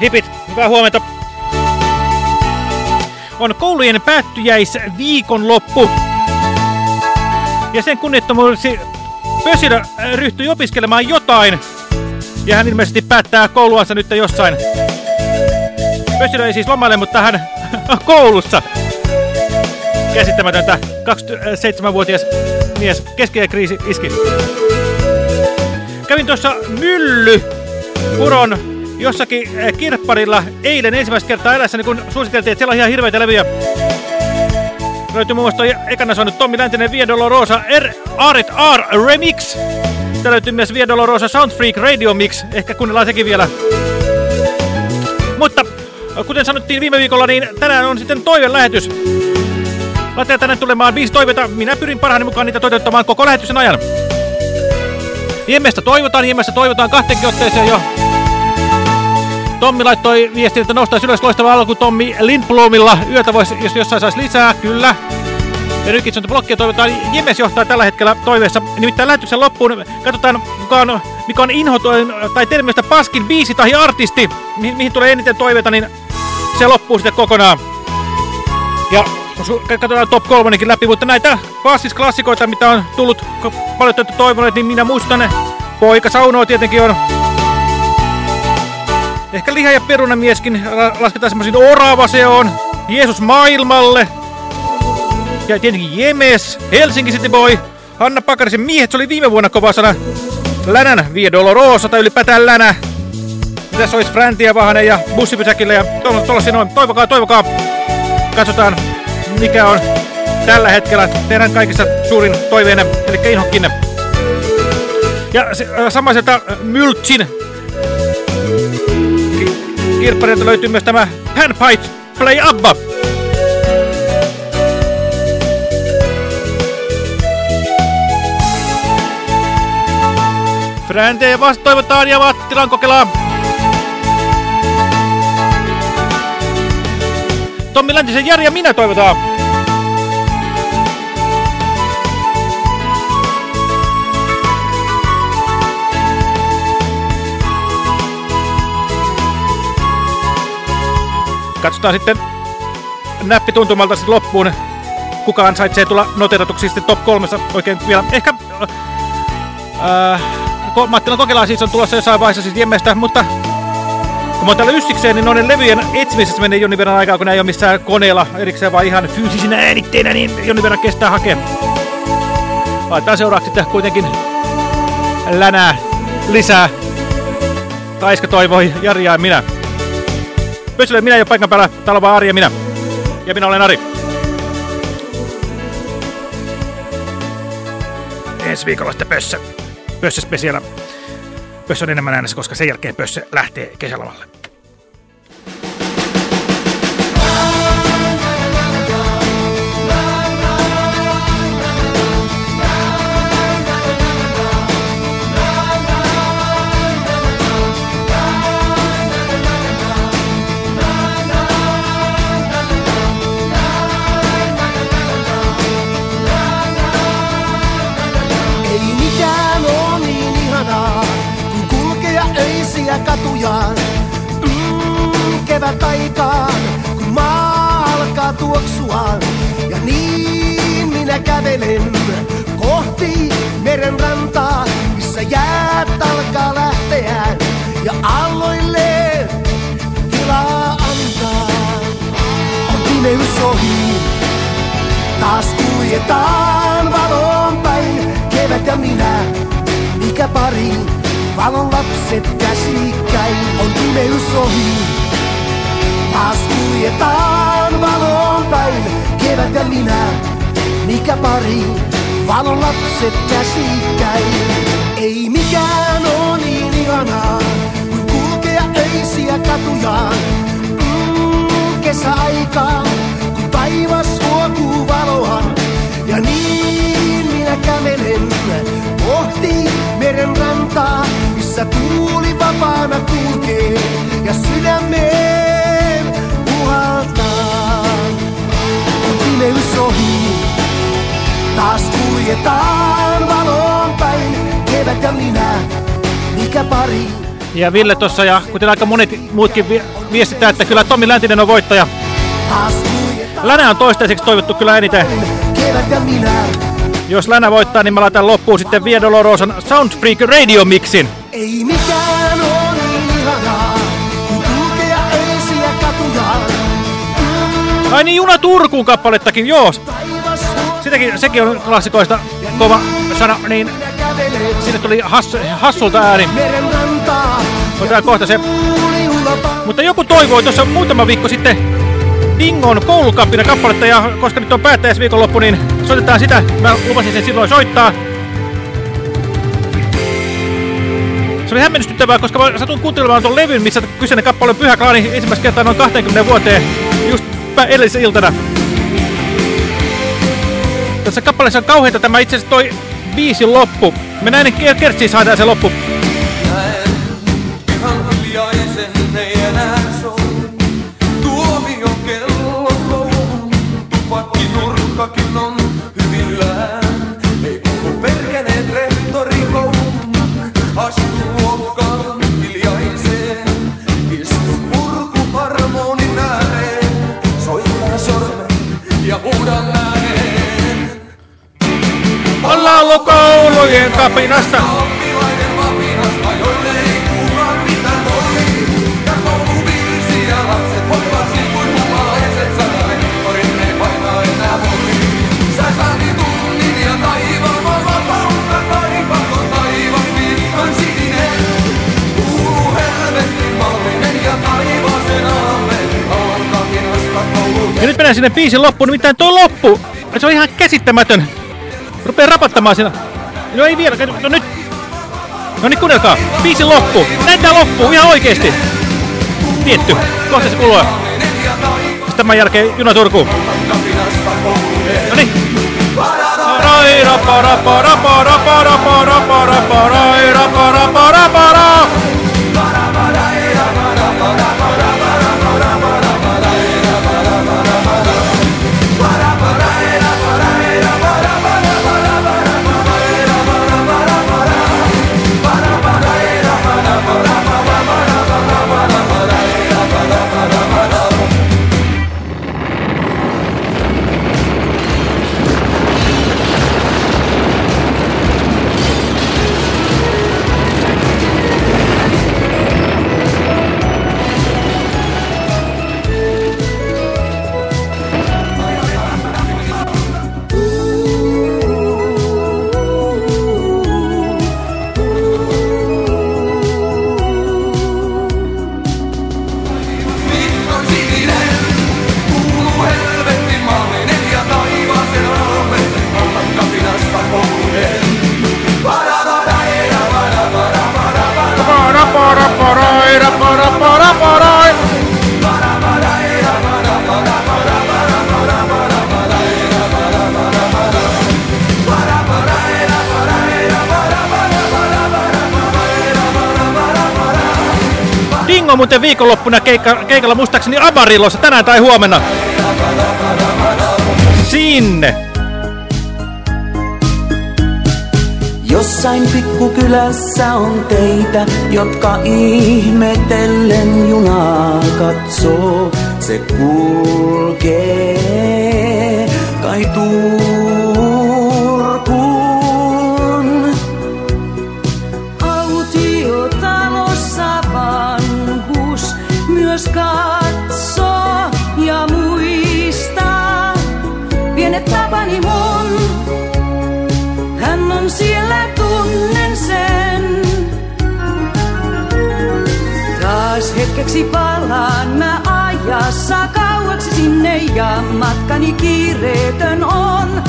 hipit, hyvää huomenta. On koulujen päättyjäis viikonloppu. Ja sen kunnittomuudeksi Pösilö äh, ryhtyi opiskelemaan jotain. Ja hän ilmeisesti päättää kouluansa nyt jossain. Pösilö ei siis lomaile, mutta hän on koulussa. Käsittämätöntä. 27-vuotias mies. Keskiäkriisi iski. Kävin tuossa Mylly Puron jossakin äh, kirpparilla eilen ensimmäistä kertaa elässäni, kun suositeltiin, että siellä on ihan hirveitä levyjä. Löytyy muun muassa ekana soinut Tommi Läntinen Via Dolorosa R. Arit R. Remix. Täällä löytyy myös Via Dolorosa Sound Freak Radio Mix. Ehkä kuunnellaan sekin vielä. Mutta kuten sanottiin viime viikolla, niin tänään on sitten toivelähetys. Laitteja tänne tulemaan viisi toiveta. Minä pyrin parhaani mukaan niitä toteuttamaan koko lähetyksen ajan. Jemestä toivotaan, Jemestä toivotaan kahteenkin otteeseen jo. Tommi laittoi viestin, että nostaisi ylös loistava alku Tommi Lindblomilla. Yötä voisi, jos jossain saisi lisää, kyllä. Ja Rykitson blokkia toivotaan. Jemes johtaa tällä hetkellä toiveessa. Nimittäin lähetyksen loppuun katsotaan, mikä on, mikä on inho tai termistä paskin biisi tai artisti. Mi mihin tulee eniten toiveita, niin se loppuu sitten kokonaan. Ja katsotaan top kolmonenkin läpi, mutta näitä klassikoita, mitä on tullut paljon toivoneet, niin minä muistan. Poika Saunoa tietenkin on Ehkä liha- ja perunamieskin lasketaan semmoisiin on. Jeesus maailmalle. Ja tietenkin Jemes, Helsinki City Boy, Hanna Pakarisen miehet, se oli viime vuonna kova sana. Länän Via Dolorosa tai ylipäätään Länä. Mitäs olisi Fräntiä Vahanen ja bussipysäkillä ja tuollaisia noin. Toivokaa, toivokaa. Katsotaan mikä on tällä hetkellä teidän kaikissa suurin toiveena, eli inhokkinne. Ja se, äh, samaiselta Myltsin kirpparilta löytyy myös tämä Panpipe Play Abba. Frändejä vasta toivotaan ja Vattilan kokeillaan. Tommi Läntisen Jari ja minä toivotaan. Katsotaan sitten näppituntumalta sitten loppuun. Kuka ansaitsee tulla noteratuksi sitten top kolmessa oikein vielä. Ehkä äh, Mattilan kokeillaan siis on tulossa jossain vaiheessa siis Jemmestä, mutta Kun mä oon täällä yssikseen, niin noiden levyjen etsimisessä menee jonnin verran aikaa, kun nämä ei ole missään koneella erikseen, vaan ihan fyysisinä äänitteinä, niin jonnin verran kestää hakea. Laitetaan seuraavaksi sitten kuitenkin länää lisää. Kaiska toivoi, Jari ja minä. Pössille minä jo paikan päällä, vaan Ari ja minä. Ja minä olen Ari. Ensi viikolla sitten Pössö. Pössö spesiaala. Pössö on enemmän äänessä, koska sen jälkeen Pössö lähtee kesälomalle. Mm, kevät aikaan, kun maa alkaa tuoksuaan. Ja niin minä kävelen kohti meren rantaa, missä jäät alkaa lähteä. Ja aalloille tilaa antaa. On pimeys ohi, Taas kuljetaan valon päin, kevät ja minä, mikä pari. Valon lapset käsikkäin, on pimeys ohi. Taas kuljetaan valon päin, kevät ja minä, mikä pari. Valon lapset käsikkäin, ei mikään oo niin ihanaa, kuin kulkea öisiä katujaan. Mm, kesäaikaan, kun taivas huokuu valoa. Ja niin minä kävelen kohti meren rantaa, missä tuuli vapaana kulkee ja sydämeen taas kuljetaan valon päin, kevät ja minä, mikä pari. Ja Ville tuossa ja kuten aika monet muutkin vi viestittää, että kyllä Tommi Läntinen on voittaja. Länä on toistaiseksi toivottu kyllä eniten. kevät ja minä. Jos Länä voittaa, niin mä laitan loppuun sitten Via Dolorosan Soundfreak Radio Mixin. Ei mikään oo niin ihanaa, kun kulkea öisiä katujaan. Ai niin, Juna Turkuun kappalettakin, joo. Sitäkin, sekin on klassikoista kova sana, niin sinne tuli has, hassulta ääni. Otetaan kohta se. Mutta joku toivoi tuossa muutama viikko sitten Dingon koulukampina kappaletta, ja koska nyt on päättäjäisviikonloppu, niin soitetaan sitä. Mä lupasin sen silloin soittaa. Se oli hämmennystyttävää, koska mä satuin kuuntelemaan tuon levyn, missä kyseinen kappale on Pyhä Klaani ensimmäistä kertaa noin 20 vuoteen, just edellisenä iltana. Tässä kappaleessa on kauheita tämä itse asiassa toi biisin loppu. Me näin kertsiin saadaan se loppu. Kapinasta koulujen. Ja nyt mennään sinne biisin loppuun, nimittäin tuo loppu, se on ihan käsittämätön. Rupee rapattamaan siinä. No ei vielä, no nyt. No niin, kuunnelkaa. Biisin loppu. Näyttää loppu, ihan oikeesti. Tietty, kohta se. Sitten tämän jälkeen juna Turkuun. No niin. Raira, para, para, para, para, para, para, para, poroira, pora, pora, poroi. Dingo muuten viikonloppuna keikka, keikalla mustakseni Amarillossa tänään tai huomenna. Sinne! Jossain pikkukylässä on teitä, jotka ihmetellen junaa katsoo. Se kulkee kai sinne ja matkani kiireetön on.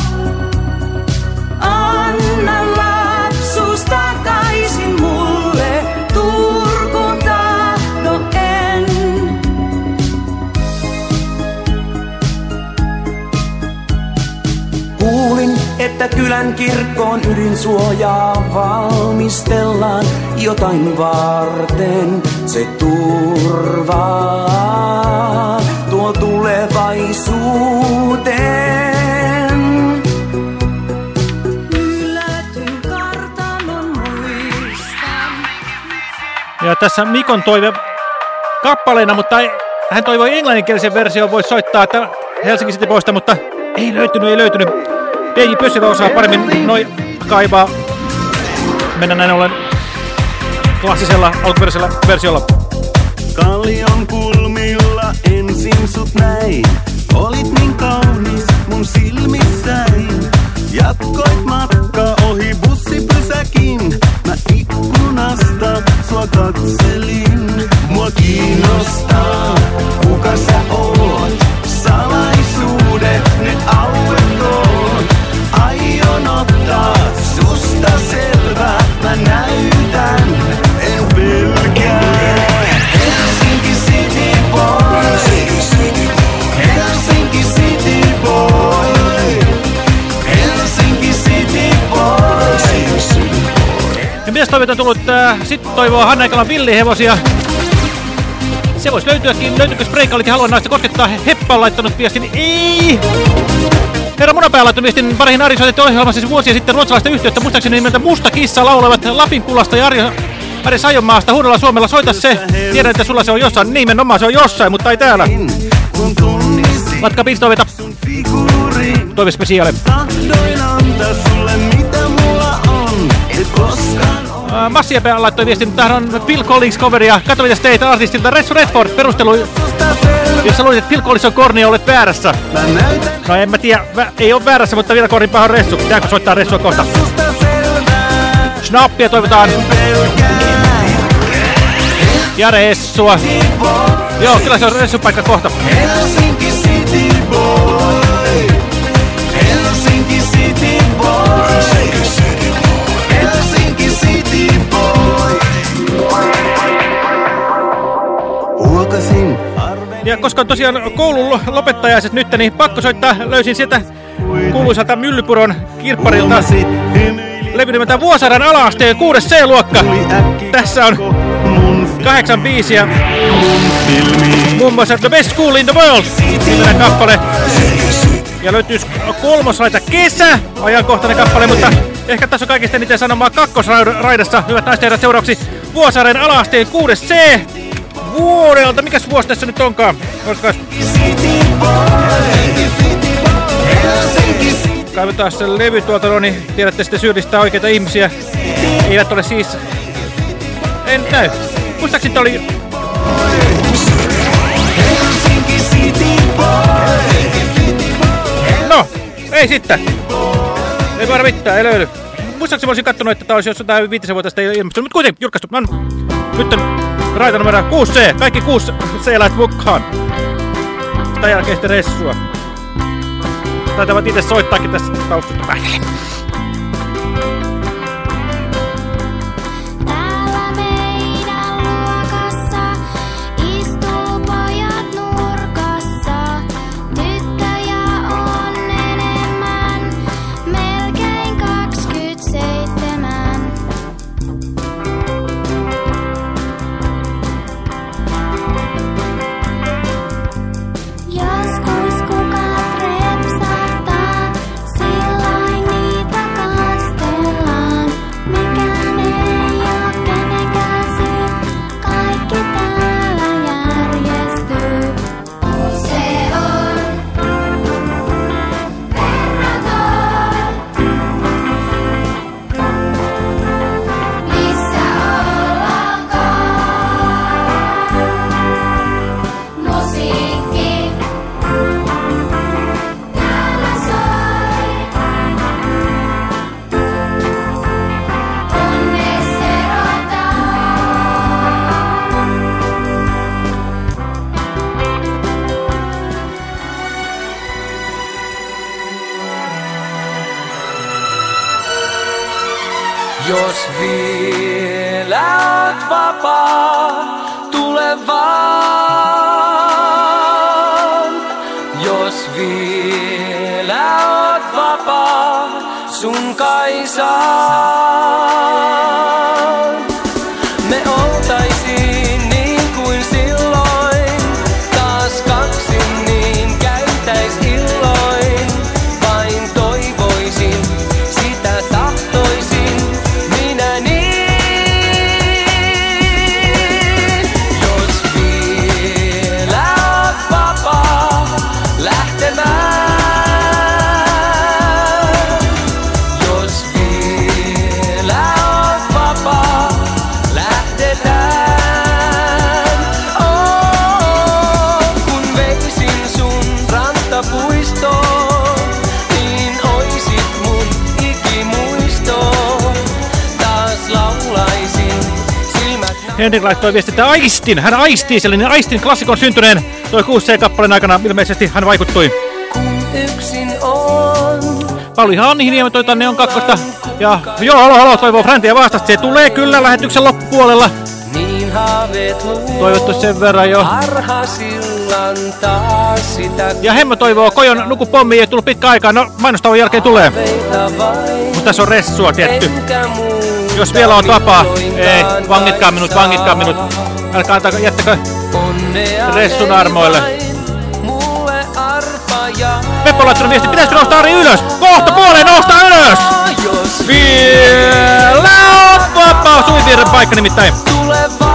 Anna lapsuus takaisin mulle, Turkuun tahdo en. Kuulin, että kylän kirkkoon ydinsuojaa valmistellaan jotain varten. Se turvaa tulevaisuuteen. Hylätyn kartanon muistan. Ja tässä Mikon toive kappaleena, mutta ei, hän toivoi englanninkielisen version, voisi soittaa että Helsinki City Boysta, mutta ei löytynyt, ei löytynyt. DJ Pysyvä osaa paremmin noin kaivaa. Mennään näin ollen klassisella alkuperäisellä versiolla. Kallion kulmilla ensin sut näin. Olit niin kaunis mun silmissäin. Jatkoit matka ohi bussipysäkin. Mä ikkunasta sua katselin. Mua kiinnostaa, kuka sä oot. Toiveet on tullut? Äh, Sitten toivoo Hanna Ekalan villihevosia. Se voisi löytyäkin. Löytyykö Spreikalikin haluan naista koskettaa? Heppa on laittanut viestin. Ei! Herra Munapää laittanut viestin parihin Ari soitettu ohjelmassa siis vuosia sitten ruotsalaista yhtiötä. Muistaakseni nimeltä Musta Kissa laulevat Lapin kulasta ja Ari, Ari Sajonmaasta huudolla Suomella. Soita se. Tiedän, että sulla se on jossain. Nimenomaan se on jossain, mutta ei täällä. Matka sun figuurin. Toivespesiaale. Tahdoin antaa sulle mitä mulla on. Et koskaan Äh, Massiapää laittoi viestin, että on Phil Collins coveria Katowice State artistilta Rex Redford perustelu, jossa luulit, että Phil Collins on korni olet väärässä. No en mä tiedä, vä ei ole väärässä, mutta vielä kornimpaa on Ressu. Jääkö soittaa Ressua kohta? Snappia toivotaan ja Ressua. Joo, kyllä se on Ressun paikka kohta. Helsinki City Boy. Arven Ja koska on tosiaan koulun lo- lopettajaiset nyt, niin pakko soittaa. Löysin sieltä kuuluisalta Myllypuron kirpparilta levy nimeltä Vuosaaren ala-asteen 6 C-luokka. Tässä on kahdeksan biisiä. Muun muassa The Best School in the World, niminen kappale. Ja löytyy kolmoslaita Kesä, ajankohtainen kappale, mutta ehkä tässä on kaikista eniten sanomaa kakkosraidassa. Hyvät naiset ja seuraavaksi Vuosaaren alaasteen 6 C vuodelta. Mikäs vuosi tässä nyt onkaan? City kaivetaan se levy tuolta, no niin tiedätte sitten syyllistää oikeita ihmisiä. Eivät ole siis... En näy. Muistaakseni oli... No, ei sitten. Ei voida mitään, ei löydy. Muistaakseni mä olisin kattonut, että tää olisi jossain viitisen vuotta sitten ilmestynyt, mutta kuitenkin julkaistu. No, nyt on raita numero 6C. Kaikki 6 C-lähet mukaan. Sitä jälkeen sitten ressua. Taitavat itse soittaakin tässä taustasta vähelle. Laittoi viesti, että aistin, hän aistii sellainen aistin klassikon syntyneen. Toi 6C-kappaleen aikana ilmeisesti hän vaikuttui. kun yksin on. Pauli Hannihiniemi toi tänne on kakkosta. Ja joo, halo, halo, toivoo Fräntiä vastasta. Se tulee kyllä lähetyksen loppupuolella. Niin haaveet luo. Toivottu sen verran jo. Harhasillan taas sitä Ja Hemmo toivoo, Kojon nukupommi ei tullut pitkä aikaa. No, mainostauon jälkeen tulee. Mutta tässä on ressua tietty. Enkä muuta Jos vielä on vapaa, ei, vangitkaa minut, vangitkaa minut. Älkää antako, jättäkö Ressun armoille. Peppo laittanut viesti, pitäisikö nostaa Ari ylös? Kohta puoleen nostaa ylös! Vielä on vapaa suinvirran paikka nimittäin. tule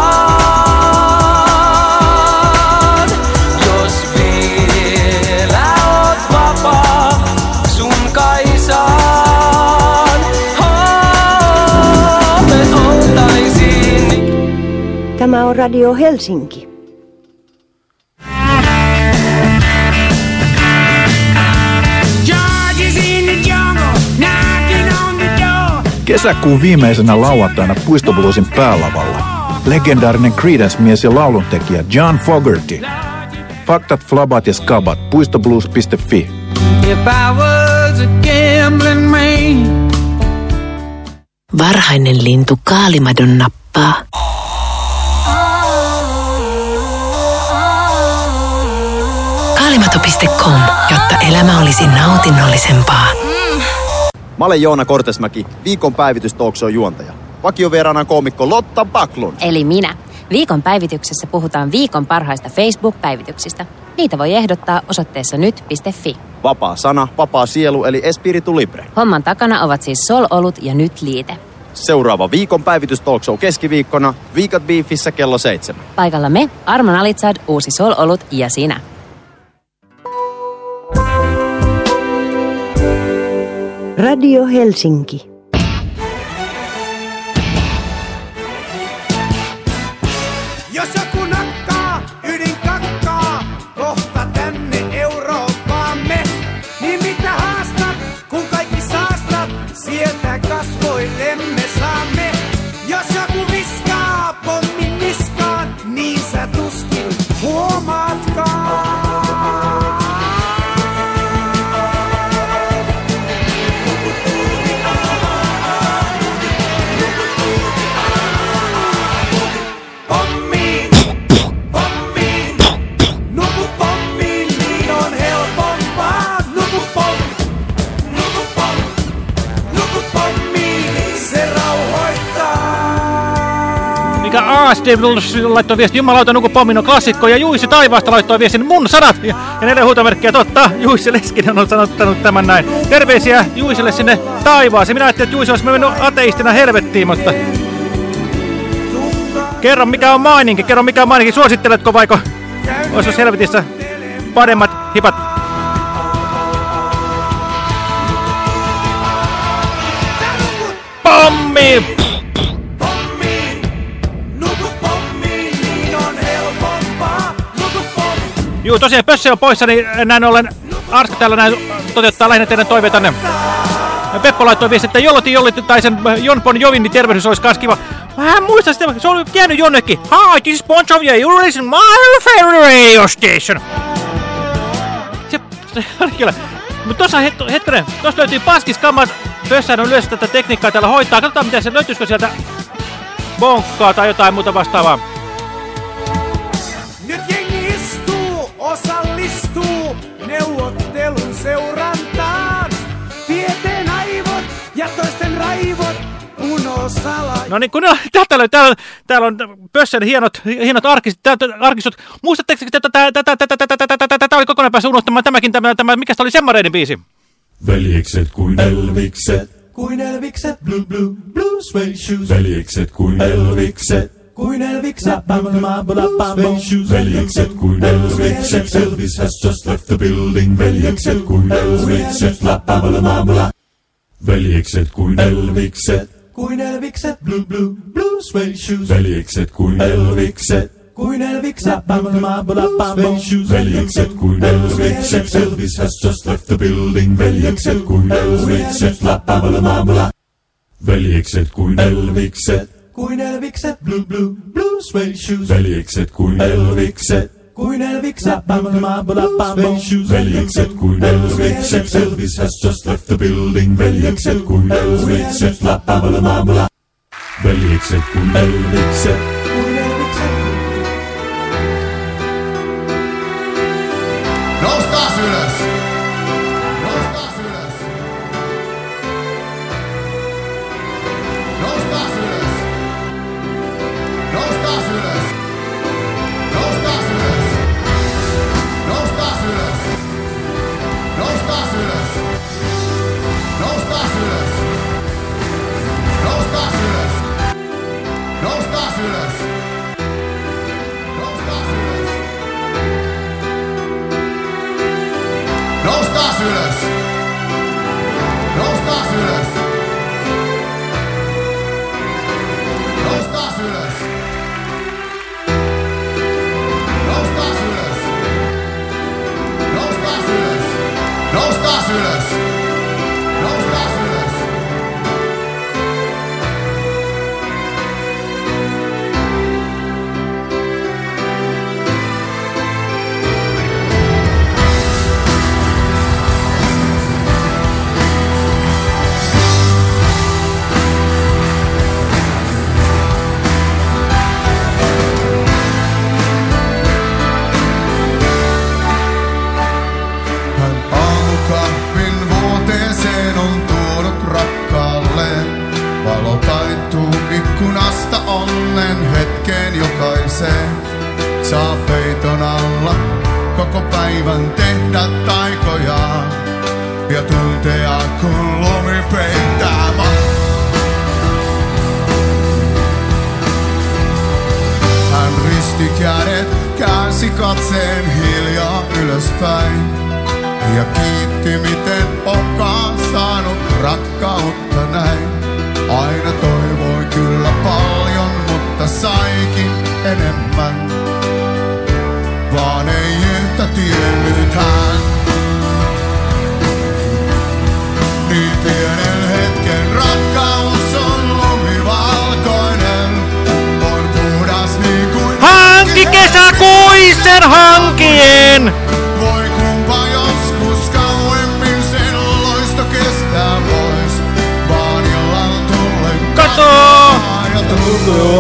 Radio Helsinki. Kesäkuun viimeisenä lauantaina Puistobluesin päälavalla. Legendaarinen Creedence-mies ja lauluntekijä John Fogerty. Faktat, flabat ja skabat. Puistoblues.fi. Varhainen lintu kaalimadon nappaa. Kaalimato.com, jotta elämä olisi nautinnollisempaa. Mä olen Joona Kortesmäki, viikon päivitys juontaja. Vakiovieraana koomikko Lotta Backlund. Eli minä. Viikon päivityksessä puhutaan viikon parhaista Facebook-päivityksistä. Niitä voi ehdottaa osoitteessa nyt.fi. Vapaa sana, vapaa sielu eli Espiritu Libre. Homman takana ovat siis Sol-olut ja nyt liite. Seuraava viikon päivitys talkshow keskiviikkona, Viikat Beefissä kello seitsemän. Paikalla me, Armon Alitsad, uusi Sol-olut ja sinä. Radio Helsinki. ASD laittoi viesti, jumalauta nuku pommin on klassikko. Ja Juisi Taivaasta laittoi viestin mun sanat. Ja, ja neljä huutomerkkiä totta. Juisi Leskinen on sanottanut tämän näin. Terveisiä Juiselle sinne taivaaseen. Minä ajattelin, että Juisi olisi mennyt ateistina helvettiin, mutta... Kerro mikä on maininki, kerro mikä on maininki. Suositteletko vaiko olisi helvetissä paremmat hipat? Pommi! Juu, tosiaan Pösse on poissa, niin näin ollen Arska täällä näin toteuttaa lähinnä teidän toiveitanne. Ja Peppo laittoi viesti, että Joloti Joloti tai sen Jon Bon Jovin niin tervehdys olisi kans kiva. Mä en muista sitä, se oli jäänyt jonnekin. Hi, this is Bon Jovi, you listen my favorite radio station. Se, se oli kyllä. Mutta tossa het, hetkinen, tossa löytyy paskis kammat Pössään on yleensä tätä tekniikkaa täällä hoitaa. Katsotaan, miten se löytyisikö sieltä bonkkaa tai jotain muuta vastaavaa. No niin, kun ne, täältä, löytyy- täällä, täällä on Pössän hienot, hienot arkistot. Muistatteko, että tätä- tätä- tätä- tätä- tätä- tätä- tätä oli kokonaan päässä unohtamaan tämäkin, tämä, tämä, mikä oli Semmareiden biisi? Veljekset kuin Elvikset. Kuin elvikset, blue blue, blue suede shoes. Veljekset kuin Elvikset. Kuin elvikset, blue suede shoes. Veljekset kuin Elvikset. Elvis has just left the building. Veljekset kuin Elvikset. La ba ba la ba ba la. Veljekset kuin Elvikset. kui nelvikset blue, blue, blue suede shoes. väliksed kui nelvikset. kui nelvikset blue, blue, blue suede shoes. väliksed kui nelvikset. Elvis has just left the building. väliksed kui nelvikset. väliksed kui nelvikset. kui nelvikset blue, blue, blue suede shoes. väliksed kui nelvikset Koeinelvik sat Banglamabulabambam. Väljek set Koeinelvik set Elvis has just left the building. Väljek set Koeinelvik set Lappabulamabula. Väljek set Koeinelvik set. Nostas ylös! Nostas ylös! Nostas ylös! Nostas ylös!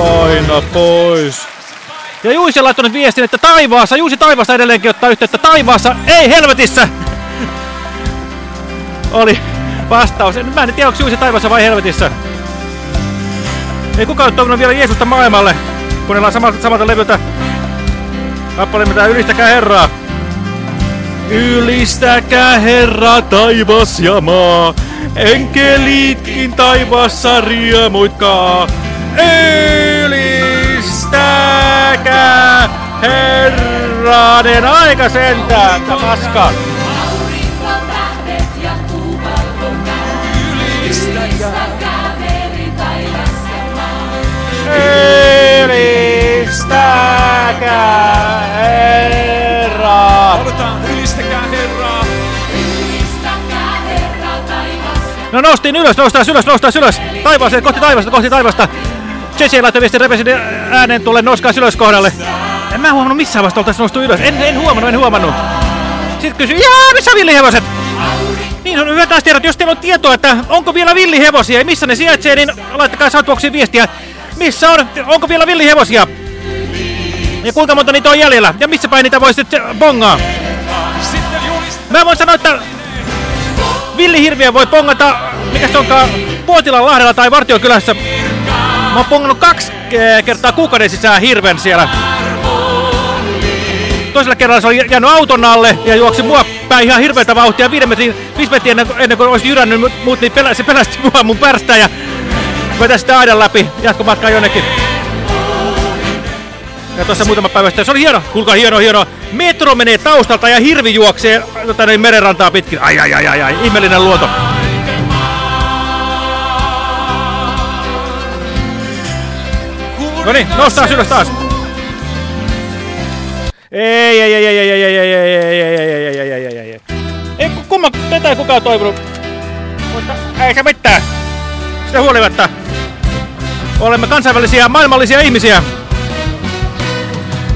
Aina pois. Ja Juisi on laittanut viestin, että taivaassa, Juusi taivaassa edelleenkin ottaa yhteyttä. Taivaassa, ei helvetissä! Oli vastaus. En- Mä en tiedä, onko Juusi taivaassa vai helvetissä. Ei kukaan ole toivonut vielä Jeesusta maailmalle. Kuunnellaan samalta, samalta levyltä. Kappale mitä Ylistäkää Herraa. Ylistäkää Herra taivas ja maa. Enkelitkin taivaassa riemuitkaa. Ylistäkää Herranen aika sentään. Tää paska. Ylistäkää Herraa. Halutaan ylistäkää Herraa. No noustiin ylös, noustaan ylös, noustaan ylös. Taivaaseen, kohti taivasta, kohti taivasta. Jesse laittoi viestin repesin äänen tulle, nouskaa ylös kohdalle. En mä huomannut missään vasta oltaisiin noustu ylös. En, en huomannut, en huomannut. Sitten kysyi, jaa, missä villihevoset? Niin on hyvä taas tiedot, jos teillä on tietoa, että onko vielä villihevosia ja missä ne sijaitsee, niin laittakaa Soundboxiin viestiä. Missä on, onko vielä villihevosia? Ja kuinka monta niitä on jäljellä? Ja missä päin niitä voisi sitten bongaa? Mä voin sanoa, että villihirviä voi pongata, mikä se onkaan, Puotilan lahdella tai Vartiokylässä. Mä oon pongannut kaksi eh, kertaa kuukauden sisään hirven siellä. Toisella kerralla se oli jäänyt auton alle ja juoksi mua päin ihan hirveätä vauhtia. Viiden metrin, viisi metriä ennen, ennen kuin olisi jyrännyt mut, niin pelä, se pelästi mua mun pärstään ja vetäisi sitä aidan läpi jatkomatkaa jonnekin. Ja tuossa muutama päivä sitten, se oli hieno, kuulkaa hieno, hieno. Metro menee taustalta ja hirvi juoksee tota, niin merenrantaa pitkin. Ai, ai, ai, ai, ai, ihmeellinen luonto. No niin, noustaan ylös taas. Ei, ei, ei, ei, ei, ei, ei, ei, ei, ei, ei, ei, ei, ei, ei, ei, ei, ei. Ei, ku- kumma, tätä ei kukaan toivonut. Mutta ei se mitään. Sitä huolimatta. Olemme kansainvälisiä, maailmallisia ihmisiä.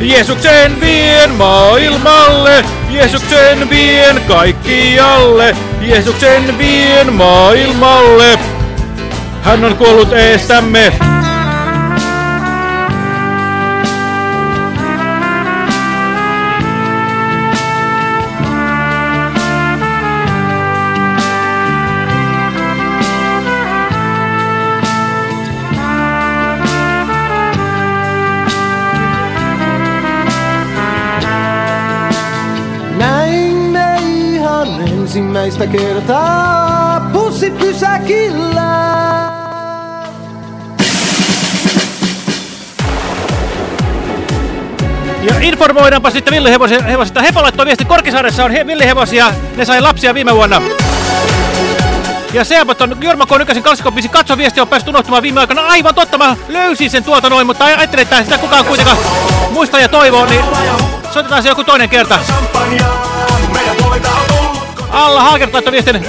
Jeesuksen vien maailmalle, Jeesuksen vien kaikkialle, Jeesuksen vien maailmalle. Hän on kuollut eestämme. Ensimmäistä kertaa bussipysäkillä. Ja informoidaanpa sitten villihevosista. Hepo laittoi viesti, Korkisaaressa on he villihevosia, ne sai lapsia viime vuonna. Ja Seabot on Jorma K. Nykäsen klassikobiisi Katso viesti on päässyt unohtumaan viime aikoina. Aivan totta, mä löysin sen tuolta noin, mutta ajattelin, että sitä kukaan kuitenkaan muista ja toivoo, niin soitetaan se joku toinen kerta. Alla Haager laittoi viestin.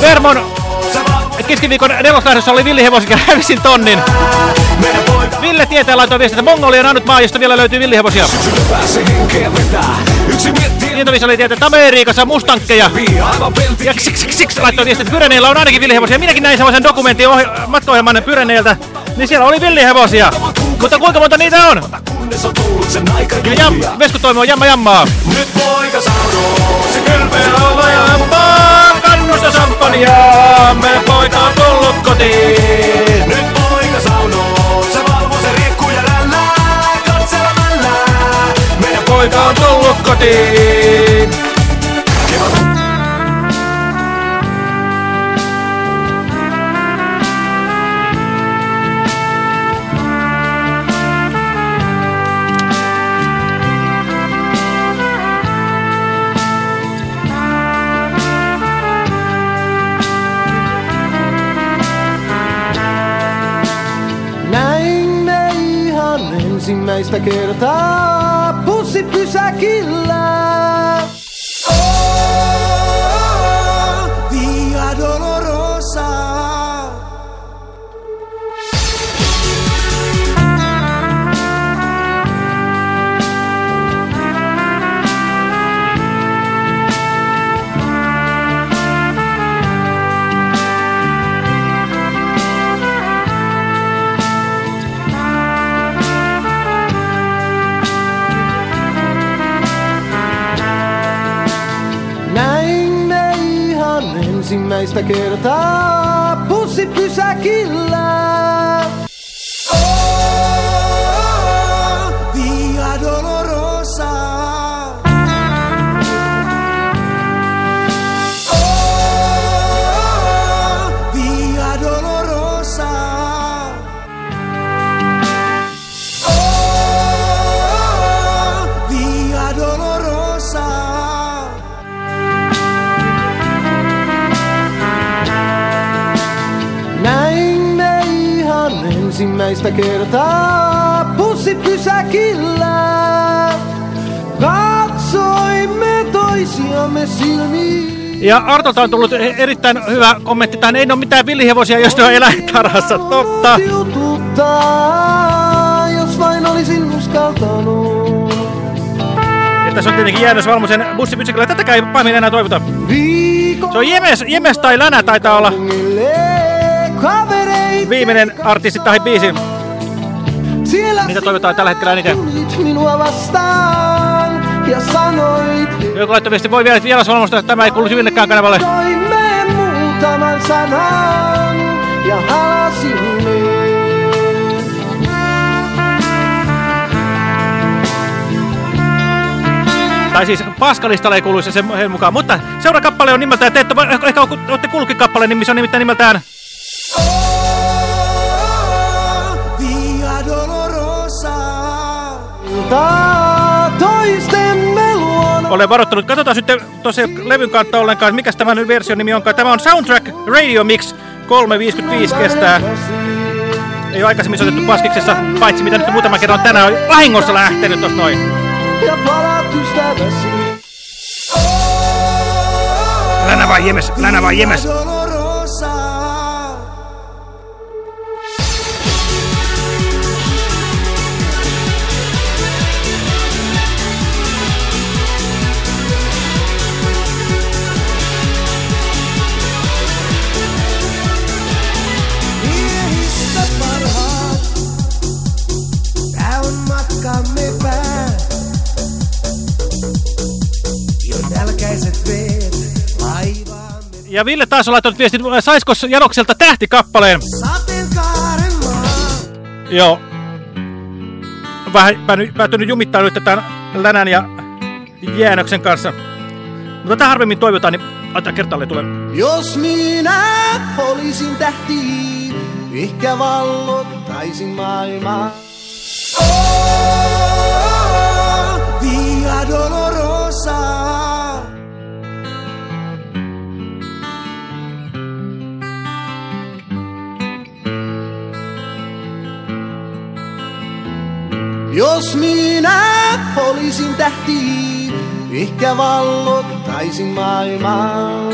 Vermon keskiviikon neloslähdössä oli villihevosia ja hävisin tonnin. Ville Tietää laittoi viestin, että Mongolia on ainut maa, josta vielä löytyy villihevosia. Tietovis oli tietää, että Amerikassa on mustankkeja. Ja siksi, siksi laittoi viestin, että Pyreneillä on ainakin villihevosia. Minäkin näin semmoisen dokumentin matko-ohjelman Pyreneiltä. Niin siellä oli villihevosia. Mutta kuinka monta niitä on? Ja jam, Vesku toimii on jamma jammaa. Nyt poika saunoo, champagnea, meidän poika on tullut kotiin. Nyt poika saunoo, se valvoo se riekku ja rällää, katselemalla. Meidän poika on tullut kotiin. sitä kertaa, pussi pysäkillä. meistä kertaa pussi pysäkillä. Ensimmäistä kertaa bussipysäkillä. Katsoimme toisiamme silmiin. Ja Artolta on tullut e- erittäin hyvä kommentti tähän. Ei ole mitään villihevosia, jos ne on eläintarhassa. Totta. Jos vain olisin uskaltanut. Ja tässä on tietenkin jäännös Valmosen bussipysäkillä. Tätäkään ei pahmin enää toivota. Se on Jemes, Jemes tai Länä taitaa olla viimeinen artisti tai biisi. Niitä toivotaan tällä hetkellä eniten. minua vastaan ja sanoit, Joku laittoi voi vielä vielä Valmosta, että tämä ei kuulu minnekään kanavalle. toimme muutaman sanan ja halasimme. Tai siis Paskalistalle ei kuuluisi sen mukaan. Mutta seuraava kappale on nimeltään, te ette, ehkä olette kuullutkin kappaleen nimi, se on nimittäin nimeltään Ta toistemme luona. Olen varoittanut. Katsotaan sitten tosiaan levyn kautta ollenkaan, mikä tämän version nimi onkaan. Tämä on Soundtrack Radio Mix 355 kestää. Ei ole aikaisemmin soitettu paskiksessa, paitsi mitä nyt muutaman kerran tänään on vahingossa lähtenyt tossa noin. Ja palat ystäväsi. Länä vai jemes, länä vai jemes. Ja Ville taas on laittanut viestin, saisiko Janokselta tähtikappaleen? Joo. Vähän päätynyt jumittaa nyt tämän Länän ja Jäänöksen kanssa. Mutta tätä harvemmin toivotaan, niin antaa kertaalleen tulee. Jos minä olisin tähti, ehkä vallottaisin maailmaa. Oh, Jos minä olisin tähti, ehkä vallottaisin maailmaa.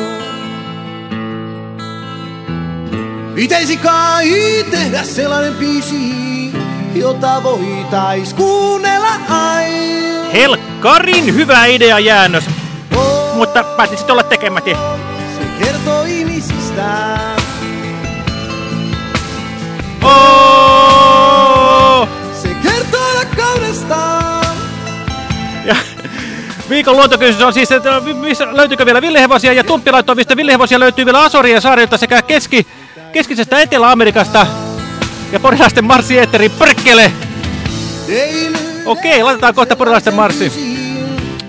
Pitäisi kai tehdä sellainen biisi, jota voitais kuunnella aina. Helkkarin hyvä idea jäännös. Mutta päätin sitten olla tekemättä. Se kertoo ihmisistä. Viikon luontokysymys on siis, että missä, löytyykö vielä villehevosia ja Tumppi laittoi, mistä villehevosia löytyy vielä Asorien saarilta sekä keski, keskisestä Etelä-Amerikasta ja porilaisten marssi eetteriin perkele. Okei, laitetaan kohta porilaisten marssi.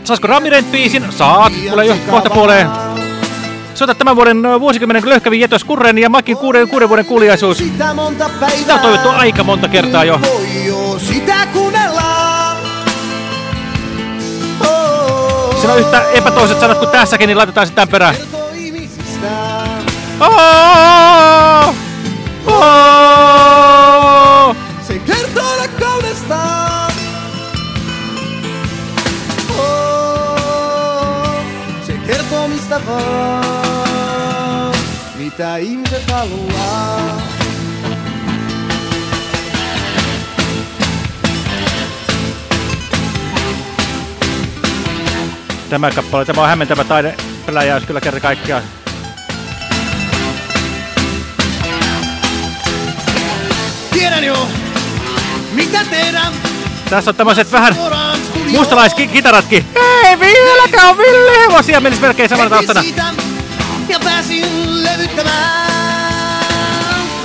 Saisiko Ramirent biisin? Saat, tulee jo kohta puoleen. Soita tämän vuoden ö, vuosikymmenen löyhkävin Jetos Kurren ja Makin kuuden, kuuden vuoden kuuliaisuus. Sitä on toivottu aika monta kertaa jo. Sitä kuunnella. Siinä on yhtä epätoiset sanat kuin tässäkin, niin laitetaan sitten perään. Oh! Oh! Se kertoo rakkaudesta. Oh, se kertoo mistä vaan, mitä ihmiset haluaa. Tämä kappale, tämä on hämmentävä taidepeläjäys kyllä kerta kaikkiaan. Tiedän jo, mitä tehdä. Tässä on tämmöiset vähän mustalaiskitaratkin. Ei vieläkään Ville Hevosia menisi melkein samana taustana. Ja pääsin levyttämään.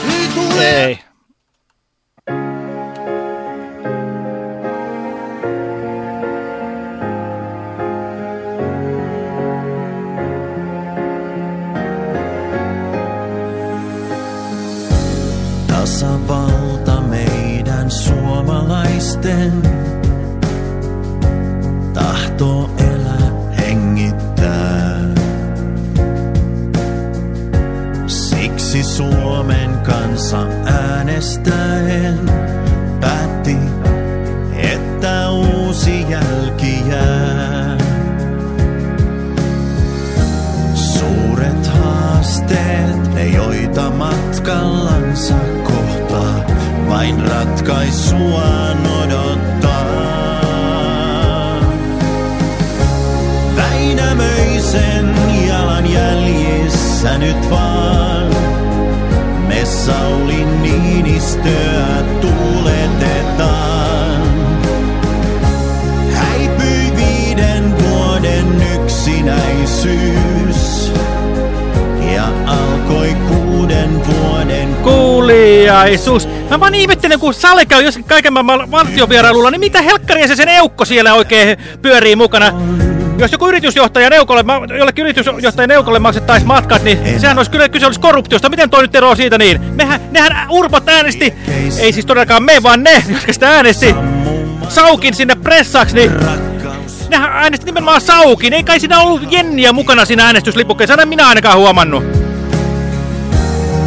Nyt tulee Ei. Suomalaisten tahto elää hengittää. Siksi Suomen kansa äänestäen päätti, että uusi jälki jää. Suuret haasteet, ne joita matkallansa kohtaa, vain ratkaisua odottaa. Jäljissä nyt vaan. Me Sauli Niinistöä tuuletetaan. Häipyi viiden vuoden yksinäisyys ja alkoi kuuden vuoden Kuuliaisuus. Mä vaan ihmettelen, kun Sale käy jossakin kaiken maailman valtiovierailulla, niin mitä helkkaria se sen eukko siellä oikein pyörii mukana? Jos joku yritysjohtaja neukolle, jollekin yritysjohtajan neukolle maksettaisi matkat, niin sehän olisi kyllä kyse olisi korruptiosta. Miten toi nyt eroaa siitä niin? Mehän, nehän urpot äänesti, ei siis todellakaan me, vaan ne, jotka sitä äänesti, Saukin sinne pressaksi, niin nehän äänesti nimenomaan Saukin. Ei kai siinä ollut Jenniä mukana siinä äänestyslipukkeessa, en minä ainakaan huomannut.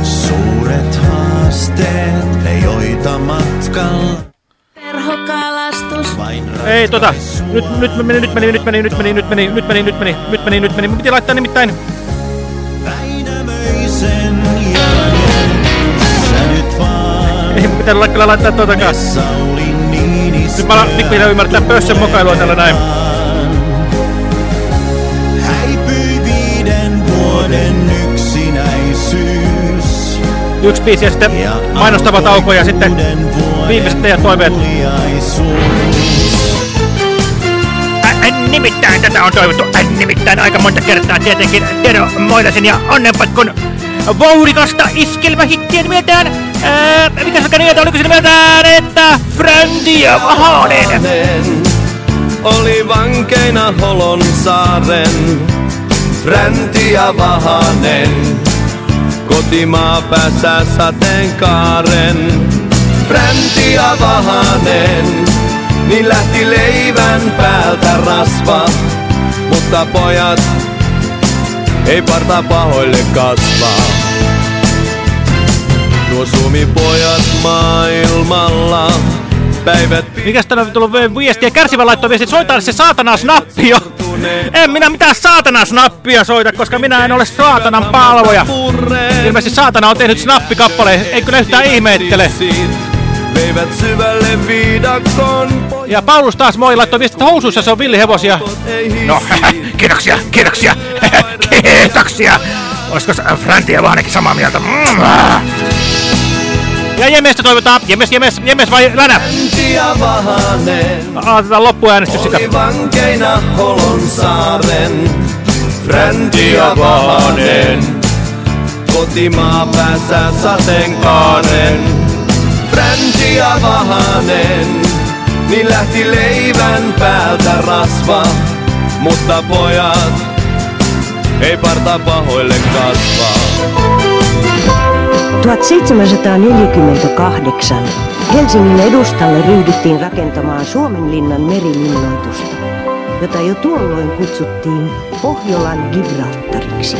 Suuret haasteet, ne joita matkalla. Ei tota, nyt, nyt meni, nyt meni, nyt meni, nyt meni, nyt meni, nyt meni, nyt meni, nyt meni, nyt meni. Mun piti laittaa nimittäin, ei mun pitää kyllä laittaa tuotakaan. Nyt mä pikkuhiljaa ymmärtää pössön mokailua tällä näin. Yksi biisi ja sitten mainostava tauko ja sitten viimeiset teidän toiveet. Ä, nimittäin tätä on toivottu, ä, nimittäin aika monta kertaa tietenkin Tero Moilasen ja Onnenpatkun vauhdikasta iskelmähittien nimeltään, ää, mitäs vaikka nimeltä, oliko se nimeltään, että Fränti ja Vahanen. oli vankeina Holon saaren. Fränti ja Vahanen, kotimaa päässä sateenkaaren. Fränti ja Vahanen, niin lähti leivän päältä rasva. Mutta pojat, ei parta pahoille kasvaa. Nuo suomipojat maailmalla päivät Mikäs tänne on tullut viestiä? Kärsivä laittoi viestiä, soita se saatana snappio. En minä mitään saatana snappia soita, koska minä en ole saatanan palvoja. Ilmeisesti saatana on tehnyt snappikappaleen, ei kyllä yhtään ihmeettele. Veivät syvälle viidakon. Ja Paulus taas moi laittoi viestiä, että housuissa se on villihevosia. No, kiitoksia, kiitoksia, kiitoksia. Olisiko Fränti ja Vahanekin samaa mieltä? Mm. Ja Jemestä toivotaan, Jemes, Jemes, Jemes vai Länä? Aloitetaan loppuäänestys sitä. oli vankeina Holon saaren. Fränti ja Vahanen, kotimaa päässä sateenkaaren. Vahanen, niin lähti leivän päältä rasva. Mutta pojat, ei parta pahoille kasvaa. 1748 Helsingin edustalle ryhdyttiin rakentamaan Suomen linnan merilinnoitusta, jota jo tuolloin kutsuttiin Pohjolan Gibraltariksi.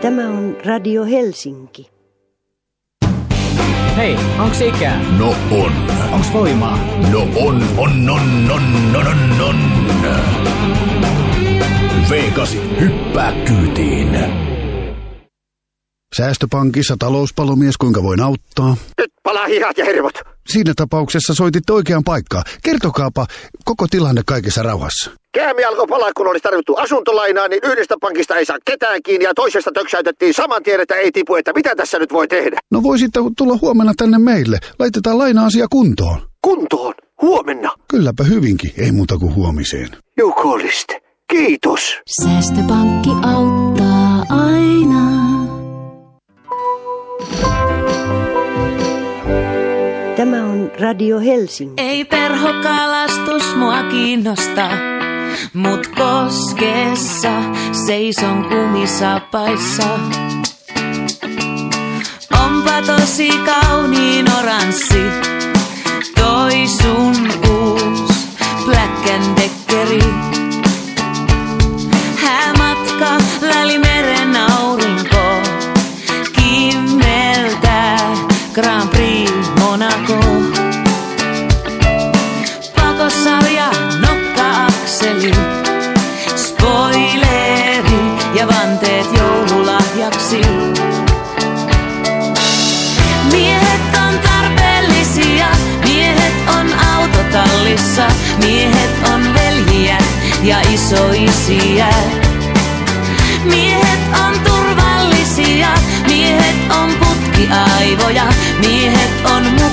Tämä on Radio Helsinki. Hei, onks ikää? No on. Onks voimaa? No on, on, on, on, on, on, on. Vegas, hyppää kyytiin. Säästöpankissa talouspalomies, kuinka voin auttaa? Nyt palaa hihat ja hermot. Siinä tapauksessa soititte oikeaan paikkaan. Kertokaapa koko tilanne kaikessa rauhassa. Käämi alkoi palaa, kun olisi tarvittu asuntolainaa, niin yhdestä pankista ei saa ketään kiinni ja toisesta töksäytettiin saman tien, että ei tipu, että mitä tässä nyt voi tehdä. No voisitte tulla huomenna tänne meille. Laitetaan laina-asia kuntoon. Kuntoon. Huomenna. Kylläpä hyvinkin, ei muuta kuin huomiseen. Jukoliste. Kiitos. Säästöpankki auttaa aina. Tämä on Radio Helsinki. Ei perhokalastus mua kiinnosta, mut koskessa seison kumisapaissa. Onpa tosi kauniin oranssi, toi sun uus Black and Deckeri.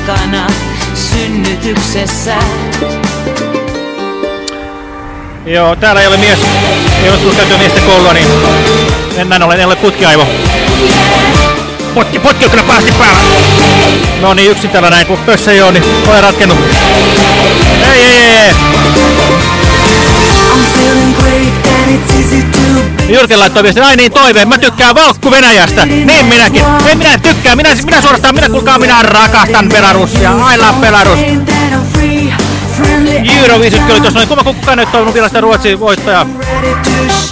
Mukana synnytyksessä. Joo, täällä ei ole mies, ei ole tullut käytyä miesten koulua, niin en näin ollen, en ole putkiaivo. Potki, potki on kyllä pahasti päällä. No niin, yksin täällä näin, kun pössä ei oo, niin olen ratkennut. Ei, ei, ei, ei. Jyrken laittoi viestin, ai niin toiveen, mä tykkään Valkku Venäjästä. Niin minäkin. Ei minä tykkää, minä, minä suorastaan, minä kuulkaa, minä rakastan Belarusia. I love Belarus. Euroviisut oli tuossa noin, kumma kukaan ei toivonut vielä sitä Ruotsin voittajaa.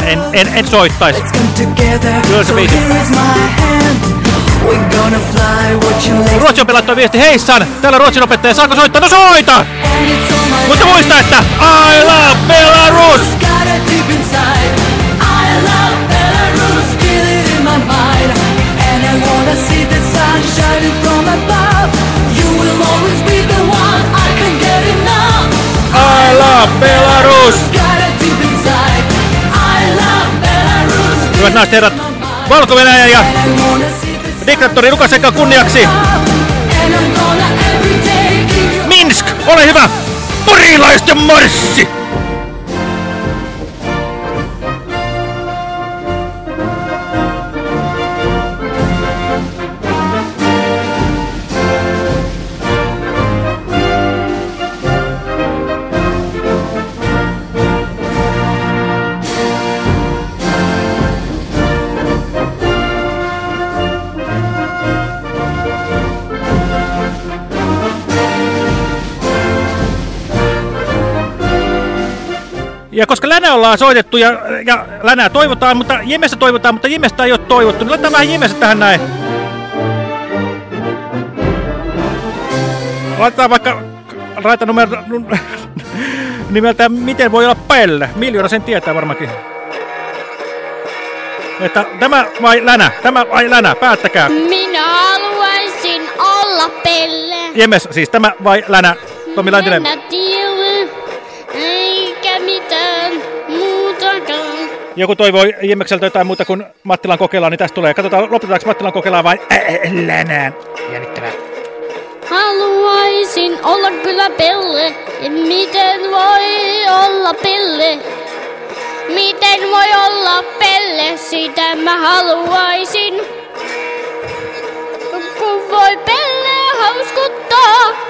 En, en, en soittaisi. Kyllä se biisi. Ruotsin opettaja laittoi viesti, heissan, täällä Ruotsin opettaja, saako soittaa? No soita! Mutta muista, että I love Belarus! I love Belarus! Hyvät naiset herrat, valko ja diktaattori Lukashenkan kunniaksi. Minsk, ole hyvä! Porilaisten marssi! Ja koska Länä ollaan soitettu ja, ja Länää toivotaan, mutta Jemestä toivotaan, mutta Jemestä ei ole toivottu, niin laitetaan vähän Jemestä tähän näin. Laitetaan vaikka raita numero, nimeltä Miten voi olla pelle. Miljoona sen tietää varmaankin. Että tämä vai Länä? Tämä vai Länä? Päättäkää. Minä haluaisin olla Pelle. Jemes, siis tämä vai Länä? Tomi Läntinen. Mennä Joku toivoi Jemmekseltä jotain muuta kuin Mattilan kokeillaan, niin tästä tulee. Katsotaan, lopetetaanko Mattilan kokeillaan vai ää, Länään. Jännittävää. Haluaisin olla kyllä Pelle. Miten voi olla Pelle? Miten voi olla Pelle? Sitä mä haluaisin. Kun voi Pelle hauskuttaa.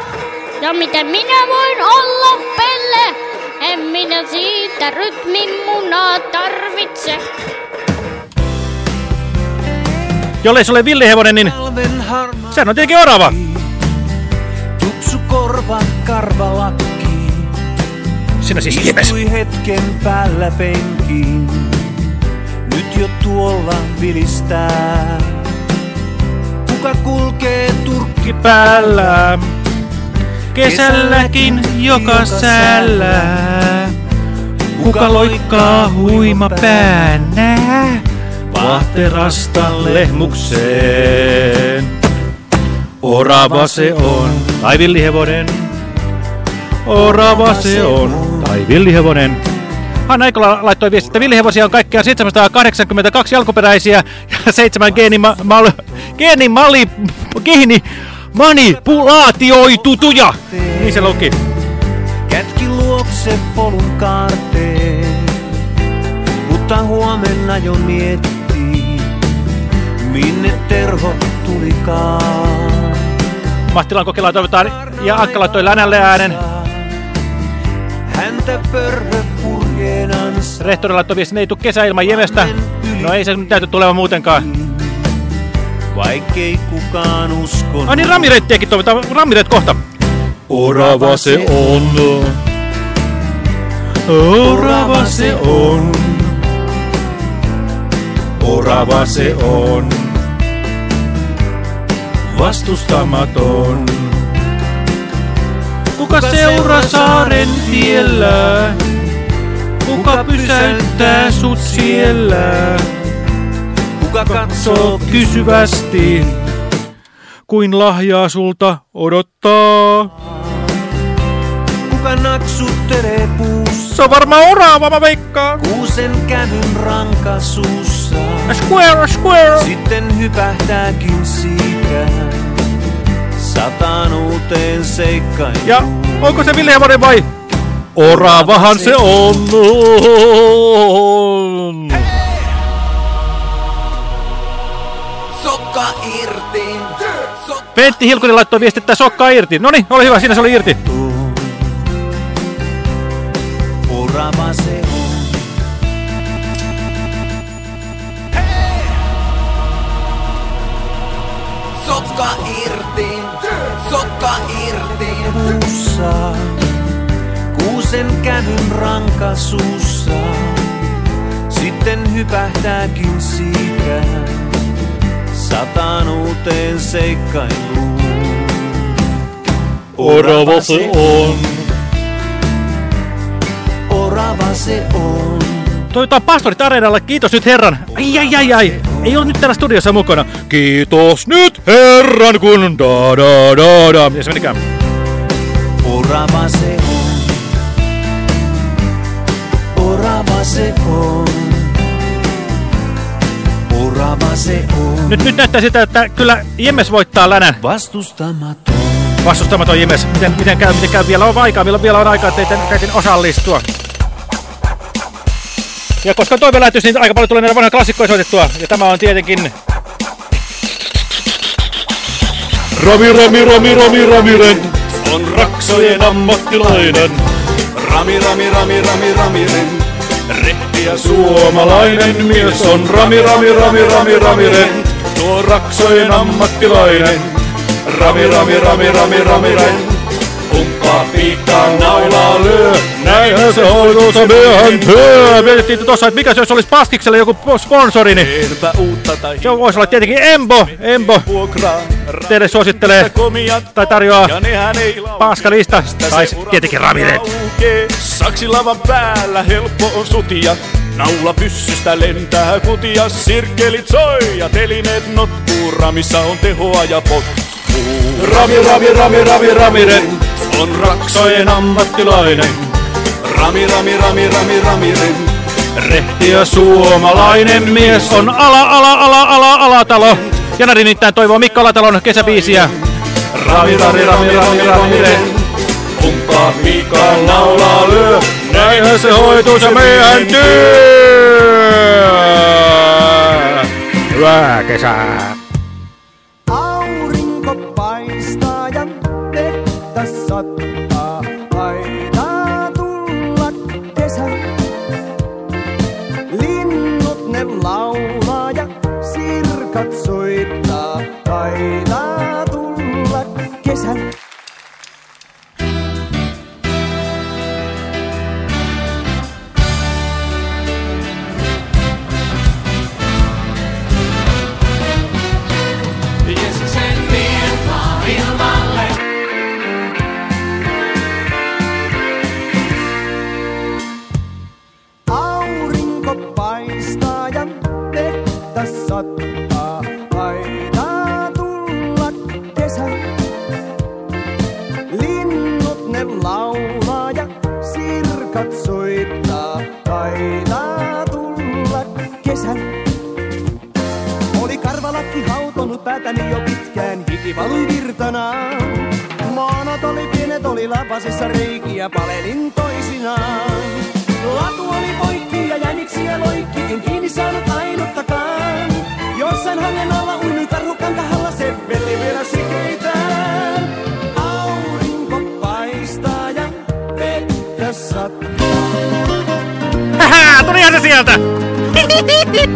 Ja miten minä voin olla Pelle? En minä siitä rytmin munaa tarvitse. Jollei se ole villihevonen, niin sehän on tietenkin orava. Tupsu korva karvalakki. Sinä siis Jemes. Istui hetken päällä penkiin. Nyt jo tuolla vilistää. Kuka kulkee turkki päällä? Kesälläkin joka säällä. Kuka loikkaa huima päänä? Vahterasta lehmukseen. Orava se on, tai villihevonen. Orava se on, tai villihevonen. Hanna Eikola laittoi viesti, että villihevosia on kaikkea 782 alkuperäisiä ja 7 geenima, mal, geenimali, geeni, manipulaatioitutuja. Niin se luki. Kätki luokse polun kaarteen. Mutta huomenna jo miettii, minne terho tulikaan. Mahtilan kokeillaan toivotaan ja Akka laittoi Länälle äänen. Häntä pörhö purjeenansa. Rehtori laittoi viestin, ei tuu kesä ilman Jemestä. No ei se nyt täytyy tulevan muutenkaan. Vaikkei kukaan usko. Ai niin Ramireittiäkin toivotaan. Ramireitt kohta. Orava se on. Orava se on. Orava se on. Vastustamaton. Kuka seuraa saaren tiellä? Kuka pysäyttää sut siellä? Kuka katsoo kysyvästi? Kuin lahjaa sulta odottaa? Kuka naksuttelee puussa? Se on varmaan oraava, mä veikkaan. Kuusen kävyn rankasuussa. A square, a square. Sitten hypähtääkin siikään sataan uuteen seikkailuun. Ja onko se Ville Hevonen vai? Oravahan se on. Sokka irti. Pentti Hilkunen laittoi viesti, että sokkaa irti. Noni, oli hyvä, siinä se oli irti. Orava se on. Sokka irti. Sokka irti. Puussa, kuusen kävyn rankasuussa. Sitten hypähtääkin siikään sataan uuteen seikkailuun. Orava se on. Orava se on. Toivotaan pastorit areenalle. Kiitos nyt herran. Ai ai ai ai. Ei ole nyt täällä studiossa mukana. Kiitos nyt herran kun da da da da. Miten se menikään? Orava se on. Orava se on. Orava se on. Nyt, nyt näyttää sitä, että kyllä Jemes voittaa länän. Vastustamaton. Vastustamaton Jemes. Miten, miten käy, miten käy? Vielä on aikaa, vielä, vielä on aikaa, että käytin osallistua. Ja koska toive lähetys, niin aika paljon tulee näitä vanhoja klassikkoja soitettua. Ja tämä on tietenkin... Rami, Rami, Rami, Rami, Ramiren on raksojen ammattilainen. Rami, Rami, Rami, Rami, Ramiren. Rehti ja suomalainen mies on Rami, Rami, Rami, Rami, Ramiren. Tuo raksojen ammattilainen. Rami, Rami, Rami, Rami, Ramiren. Pumppaa piikkaa naulaa lyö. Näinhän se hoituu se miehen työ. Mietittiin tuossa, että mikä se jos olisi Pastikselle joku sponsori, niin Teenpä uutta tai se voisi olla tietenkin Embo. Embo teille suosittelee tai tarjoaa paskalista. Tai tietenkin Ramiret. laukee. Saksilavan päällä helppo on sutia. Naula pyssystä lentää kutia, sirkkelit soi ja telineet notkuu. Ramissa on tehoa ja potkuu. Rami, rami, rami, rami, ramiren on raksojen ammattilainen. Rami, rami, rami, rami, ramiren. Rehti ja suomalainen mies on ala, ala, ala, ala, alatalo. Janari nimittäin toivoo Mikko Alatalon kesäbiisiä. Rami, rami, rami, rami. Pumppaa piikkaa naulaa lyö. Näinhän se hoituu se meidän työ. Hyvää kesää. Hiki valui virtanaan. Maanat oli pienet, oli lapasessa reikiä, palelin toisinaan. Latu oli poikki ja jäniksiä loikki, en kiinni saanut ainuttakaan. Jossain hangen alla uinui karhu kantahalla, se veti vielä sikeitään. Aurinko paistaa ja vettä sattaa. Hähä, tulihan se sieltä!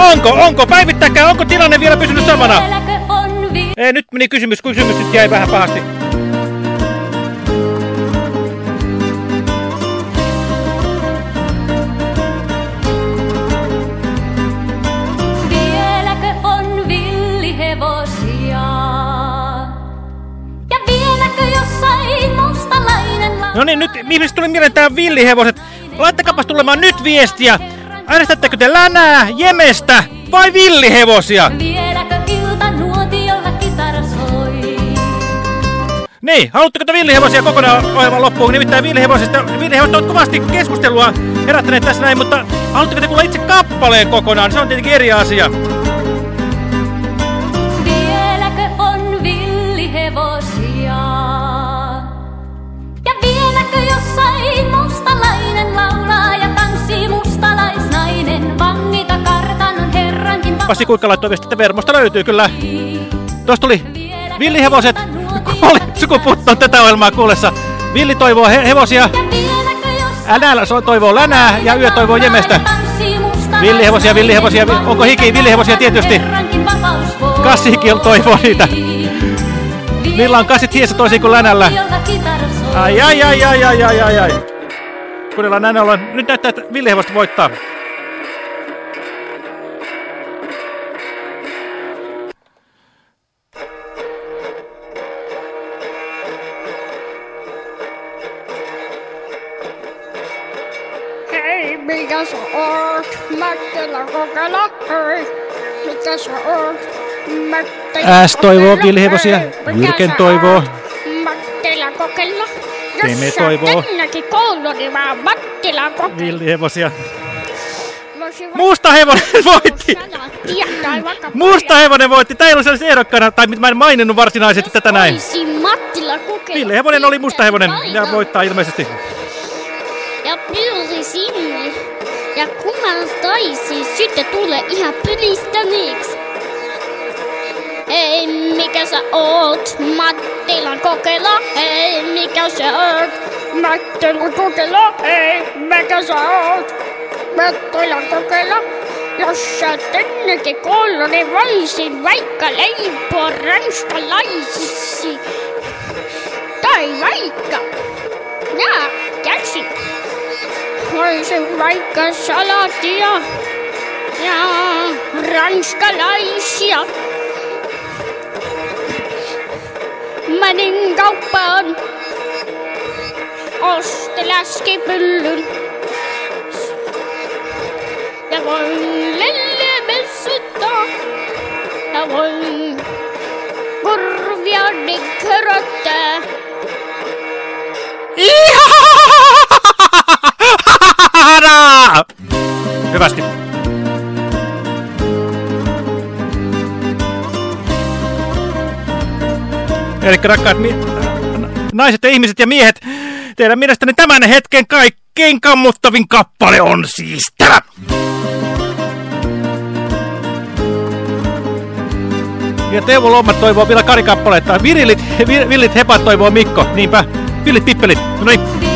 Onko, onko? Päivittäkää, onko tilanne vielä pysynyt samana? Ei, nyt meni kysymys, kysymys nyt jäi vähän pahasti. No niin, nyt ihmiset tuli mieleen tää villihevoset. Laittakapas tulemaan nyt viestiä. Äänestättekö te länää, jemestä vai villihevosia? Vieläkö ilta nuotiolla kitara soi? Niin, haluatteko te villihevosia kokonaan ohjelman loppuun? Nimittäin villihevosista, villihevoset on kovasti keskustelua herättäneet tässä näin, mutta haluatteko te kuulla itse kappaleen kokonaan? Se on tietenkin eri asia. Pasi Kuikka laittoi viesti, että Vermosta löytyy kyllä. Tuossa tuli villihevoset. Oli sukupuuttoon tätä ohjelmaa kuullessa. Villi toivoo he hevosia. Älä toivoo länää ja yö toivoo jemestä. Villihevosia, villihevosia. vi- Onko hiki villihevosia tietysti? Kassihikin toivoo niitä. Millä on kassit hiessä toisin kuin länällä? Ai ai ai ai ai ai ai ai. Kuunnellaan näin ollen. Nyt näyttää, että villihevosta voittaa. Ääs toivoo. Mikä Jyrken toivoo. Mattila kokella. Teme Jos toivoo. sä tännekin koulu, niin Mattila kokella. Villihevosia. Musta hevonen voitti! Musta hevonen voitti. Tää ei ollut sellaisen ehdokkaana, tai mä en maininnut varsinaisesti tätä näin. Ville hevonen oli musta hevonen ja voittaa ilmeisesti. Ja pyysi sinne. Ja kun mä taisin, sitten tulee ihan pylistäneeksi. Hei, mikä sä oot? Mattilan kokeilla. Hei, mikä sä oot? Mattilan kokeilla. Hei, mikä sä oot? Mattilan kokeilla. Jos sä tännekin koulu, niin voisin vaikka leipoa ranskalaisiksi. Tai vaikka... Jaa, keksin. Voisin vaikka salatia ja ranskalaisia. Menin kauppaan, ostin läskipyllyn. Ja voin lellemessyttää ja voin kurviani köröttää. Ihanaa! Eli rakkaat naiset ja ihmiset ja miehet, teidän mielestäni tämän hetken kaikkein kammuttavin kappale on siis tämä. Ja Teuvo Lommat toivoo vielä karikappaletta. Virillit, vir, villit hepat toivoo Mikko. Niinpä, villit pippelit. No niin.